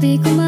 be cool.